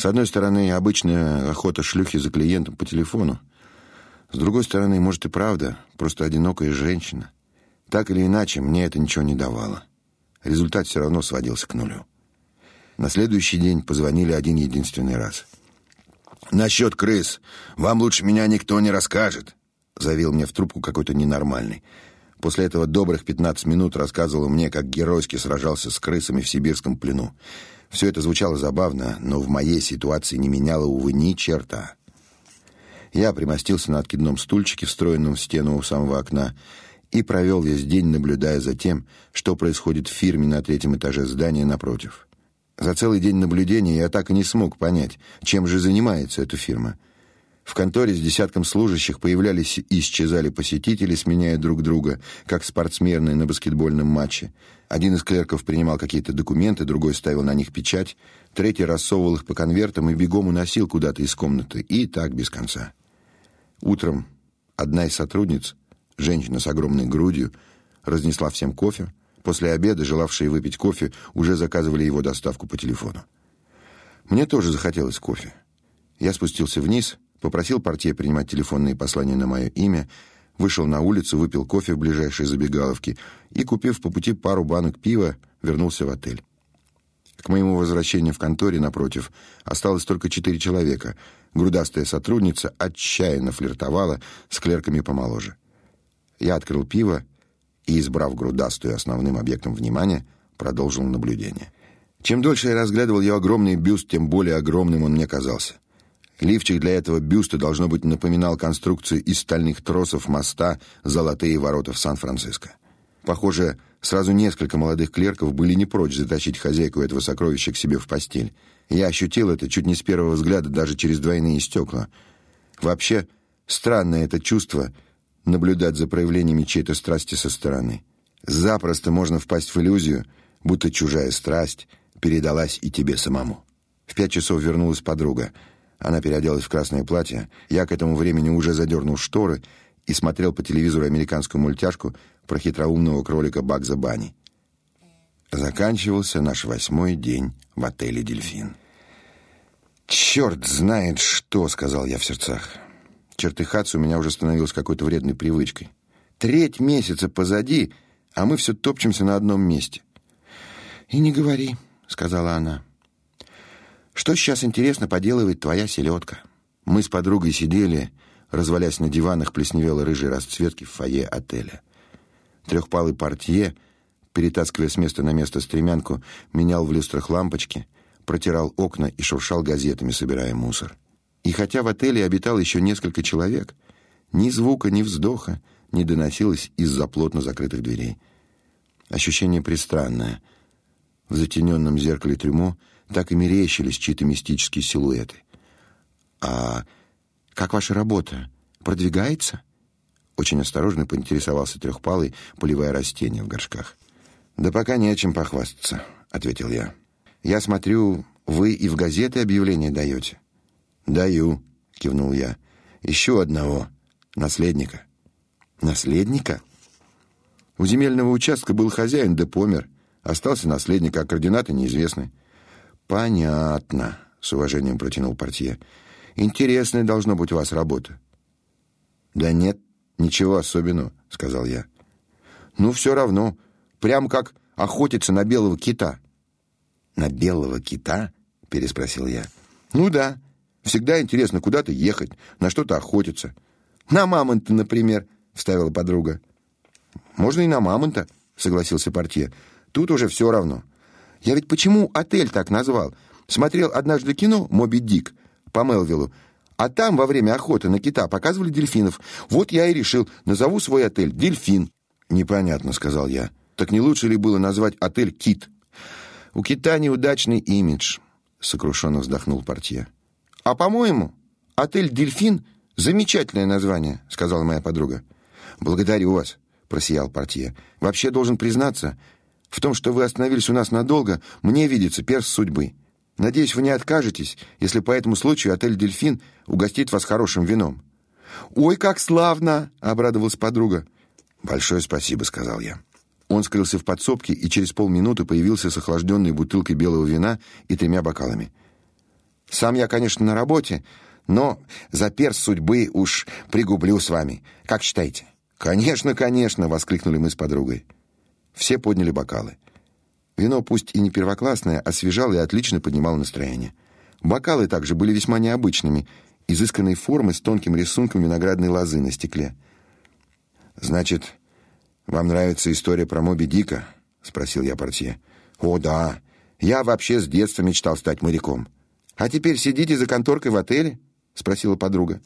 С одной стороны, обычная охота шлюхи за клиентом по телефону. С другой стороны, может и правда, просто одинокая женщина. Так или иначе, мне это ничего не давало. Результат все равно сводился к нулю. На следующий день позвонили один единственный раз. «Насчет крыс. Вам лучше меня никто не расскажет», — заявил мне в трубку какой-то ненормальный. После этого добрых 15 минут рассказывал мне, как геройски сражался с крысами в сибирском плену. Все это звучало забавно, но в моей ситуации не меняло, увы, ни черта. Я примостился на откидном стульчике, встроенном в стену у самого окна, и провел весь день, наблюдая за тем, что происходит в фирме на третьем этаже здания напротив. За целый день наблюдения я так и не смог понять, чем же занимается эта фирма — в конторе с десятком служащих появлялись и исчезали посетители, сменяя друг друга, как спортсмены на баскетбольном матче. Один из клерков принимал какие-то документы, другой ставил на них печать, третий рассовывал их по конвертам и бегом уносил куда-то из комнаты, и так без конца. Утром одна из сотрудниц, женщина с огромной грудью, разнесла всем кофе. После обеда желавшие выпить кофе уже заказывали его доставку по телефону. Мне тоже захотелось кофе. Я спустился вниз — попросил портье принимать телефонные послания на мое имя, вышел на улицу, выпил кофе в ближайшей забегаловке и, купив по пути пару банок пива, вернулся в отель. К моему возвращению в конторе напротив осталось только четыре человека. Грудастая сотрудница отчаянно флиртовала с клерками помоложе. Я открыл пиво и, избрав грудастую основным объектом внимания, продолжил наблюдение. Чем дольше я разглядывал ее огромный бюст, тем более огромным он мне казался. Лифчик для этого бюста должно быть напоминал конструкцию из стальных тросов моста Золотые ворота в Сан-Франциско. Похоже, сразу несколько молодых клерков были не прочь затащить хозяйку этого сокровища к себе в постель. Я ощутил это чуть не с первого взгляда, даже через двойные стекла. Вообще, странное это чувство наблюдать за проявлениями чьей-то страсти со стороны. Запросто можно впасть в иллюзию, будто чужая страсть передалась и тебе самому. В пять часов вернулась подруга — она переоделась в красное платье. Я к этому времени уже задернул шторы и смотрел по телевизору американскую мультяшку про хитроумного кролика Багза Бани. Заканчивался наш восьмой день в отеле «Дельфин». «Черт знает что!» — сказал я в сердцах. Чертыхаться у меня уже становилось какой-то вредной привычкой. Треть месяца позади, а мы все топчемся на одном месте. «И не говори», — сказала она. Что сейчас интересно поделывает твоя селедка? Мы с подругой сидели, развалясь на диванах плесневелой рыжей расцветки в фойе отеля. Трехпалый портье, перетаскивая с места на место стремянку, менял в люстрах лампочки, протирал окна и шуршал газетами, собирая мусор. И хотя в отеле обитало еще несколько человек, ни звука, ни вздоха не доносилось из-за плотно закрытых дверей. Ощущение пристранное. В затененном зеркале трюмо так и мерещились чьи-то мистические силуэты. «А как ваша работа? Продвигается?» Очень осторожно поинтересовался трехпалый, поливая растения в горшках. «Да пока не о чем похвастаться», — ответил я. «Я смотрю, вы и в газеты объявления даете?» «Даю», — кивнул я. «Еще одного. Наследника». «Наследника?» У земельного участка был хозяин, да помер. Остался наследник, а координаты неизвестны. Понятно, с уважением протянул портье. Интересная должна быть у вас работа. Да нет, ничего особенного, сказал я. Ну все равно, прям как охотиться на белого кита. На белого кита? переспросил я. Ну да. Всегда интересно куда-то ехать, на что-то охотиться. На мамонта, например, вставила подруга. Можно и на мамонта, согласился портье. Тут уже все равно. Я ведь почему отель так назвал? Смотрел однажды кино «Моби Дик» по Мелвиллу, а там во время охоты на кита показывали дельфинов. Вот я и решил, назову свой отель «Дельфин». «Непонятно», — сказал я. «Так не лучше ли было назвать отель «Кит»?» «У кита неудачный имидж», — сокрушенно вздохнул портье. «А, по-моему, отель «Дельфин» — замечательное название», — сказала моя подруга. «Благодарю вас», — просиял портье. «Вообще должен признаться, в том, что вы остановились у нас надолго, мне видится перс судьбы. Надеюсь, вы не откажетесь, если по этому случаю отель «Дельфин» угостит вас хорошим вином». «Ой, как славно!» — обрадовалась подруга. «Большое спасибо», — сказал я. Он скрылся в подсобке и через полминуты появился с охлажденной бутылкой белого вина и тремя бокалами. Сам я, конечно, на работе, но за перс судьбы уж пригублю с вами. Как считаете?» «Конечно, конечно!» — воскликнули мы с подругой. Все подняли бокалы. Вино, пусть и не первоклассное, освежало и отлично поднимало настроение. Бокалы также были весьма необычными, изысканной формы с тонким рисунком виноградной лозы на стекле. «Значит, вам нравится история про Моби Дика?» — спросил я портье. «О, да. Я вообще с детства мечтал стать моряком. А теперь сидите за конторкой в отеле?» — спросила подруга.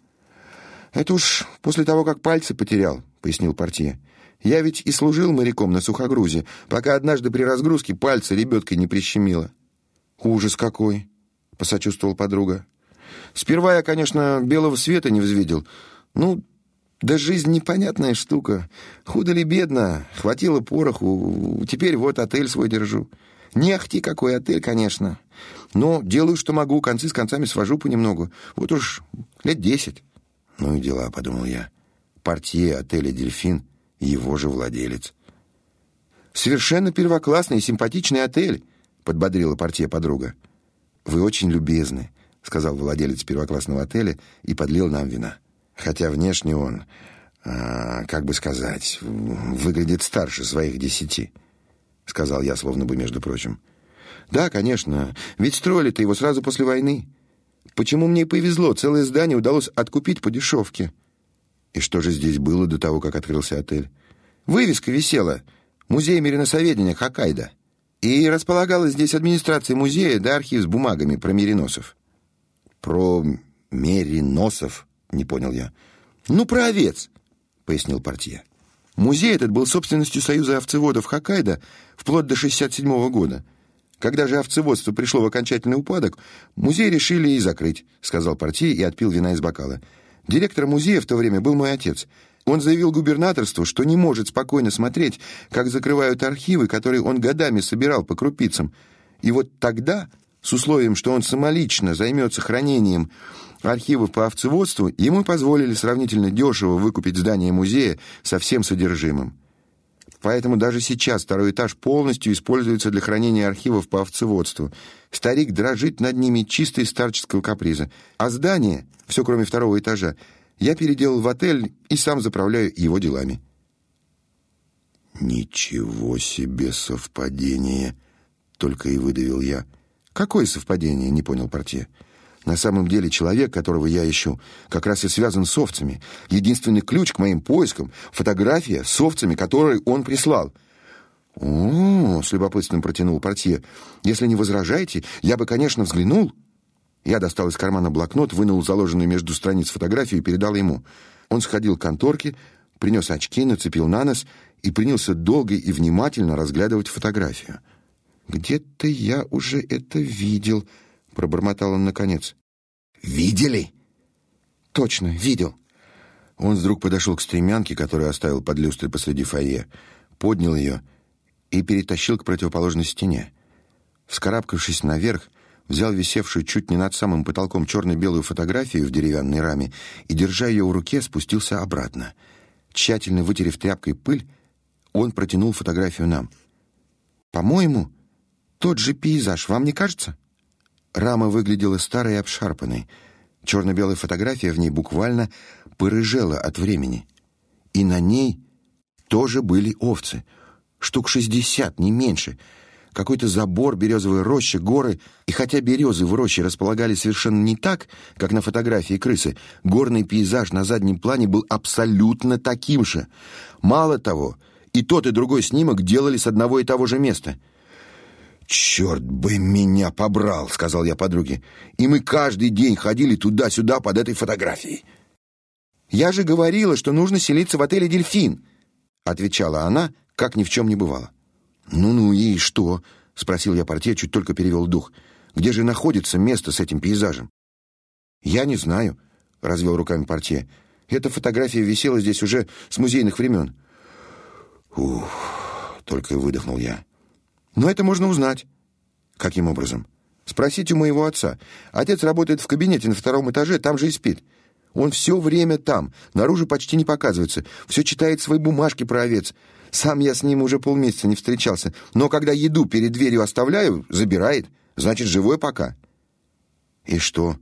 «Это уж после того, как пальцы потерял», — пояснил портье. «Я ведь и служил моряком на сухогрузе, пока однажды при разгрузке пальцы ребёткой не прищемило». «Ужас какой!» — посочувствовал подруга. «Сперва я, конечно, белого света не взвидел. Ну, да жизнь непонятная штука. Худо ли бедно, хватило пороху, теперь вот отель свой держу. Не ахти какой отель, конечно. Но делаю, что могу, концы с концами свожу понемногу. Вот уж лет десять». «Ну и дела», — подумал я. «Портье отеля «Дельфин» — его же владелец». «Совершенно первоклассный симпатичный отель», — подбодрила портье подруга. «Вы очень любезны», — сказал владелец первоклассного отеля и подлил нам вина. Хотя внешне он, а, как бы сказать, выглядит старше своих десяти, — сказал я, словно бы между прочим. «Да, конечно, ведь строили-то его сразу после войны. Почему мне повезло, целое здание удалось откупить по дешевке?» «И что же здесь было до того, как открылся отель?» «Вывеска висела. Музей мериносоведения Хоккайдо». И располагалась здесь администрация музея да архив с бумагами про мериносов. Про мериносов, не понял я. Ну, про овец, пояснил портье. Музей этот был собственностью Союза овцеводов Хоккайдо вплоть до 67 -го года. Когда же овцеводство пришло в окончательный упадок, музей решили и закрыть, сказал портье и отпил вина из бокала. Директор музея в то время был мой отец. Он заявил губернаторству, что не может спокойно смотреть, как закрывают архивы, которые он годами собирал по крупицам. И вот тогда, с условием, что он самолично займется хранением архивов по овцеводству, ему позволили сравнительно дешево выкупить здание музея со всем содержимым. Поэтому даже сейчас второй этаж полностью используется для хранения архивов по овцеводству. Старик дрожит над ними чисто из старческого каприза. А здание, все кроме второго этажа, я переделал в отель и сам заправляю его делами. Ничего себе совпадение, только и выдавил я. Какое совпадение, не понял портье. На самом деле человек, которого я ищу, как раз и связан с овцами. Единственный ключ к моим поискам фотография с овцами, которые он прислал. О, с любопытством протянул портье. Если не возражаете, я бы, конечно, взглянул. Я достал из кармана блокнот, вынул заложенную между страниц фотографию и передал ему. Он сходил к конторке, принес очки, нацепил на нос и принялся долго и внимательно разглядывать фотографию. «Где-то я уже это видел», — пробормотал он наконец. «Видели?» «Точно, видел». Он вдруг подошел к стремянке, которую оставил под люстрой посреди фойе, поднял ее и перетащил к противоположной стене. Вскарабкавшись наверх, взял висевшую чуть не над самым потолком черно-белую фотографию в деревянной раме и, держа ее в руке, спустился обратно. Тщательно вытерев тряпкой пыль, он протянул фотографию нам. «По-моему, тот же пейзаж, вам не кажется?» Рама выглядела старой и обшарпанной. Черно-белая фотография в ней буквально порыжела от времени. И на ней тоже были овцы. Штук шестьдесят, не меньше — какой-то забор, березовые рощи, горы. И хотя березы в роще располагались совершенно не так, как на фотографии крысы, горный пейзаж на заднем плане был абсолютно таким же. Мало того, и тот, и другой снимок делали с одного и того же места. «Черт бы меня побрал!» — сказал я подруге. «И мы каждый день ходили туда-сюда под этой фотографией». «Я же говорила, что нужно селиться в отеле «Дельфин», — отвечала она, как ни в чем не бывало. «Ну-ну и что?» — спросил я портье, чуть только перевел дух. «Где же находится место с этим пейзажем?» «Я не знаю», — развел руками портье. «Эта фотография висела здесь уже с музейных времен». «Ух!» — только выдохнул я. «Но это можно узнать». «Каким образом?» «Спросите у моего отца. Отец работает в кабинете на втором этаже, там же и спит. Он все время там, наружу почти не показывается, все читает свои бумажки про овец. Сам я с ним уже полмесяца не встречался, но когда еду перед дверью оставляю, забирает. Значит, живой пока. И что?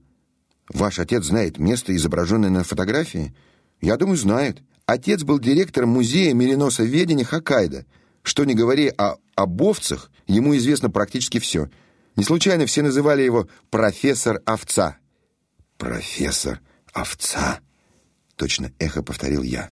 Ваш отец знает место, изображенное на фотографии? Я думаю, знает. Отец был директором музея мериносоведения Хоккайдо. Что не говори о обовцах, ему известно практически все. Не случайно все называли его профессор овца. Профессор овца. Точно эхо повторил я.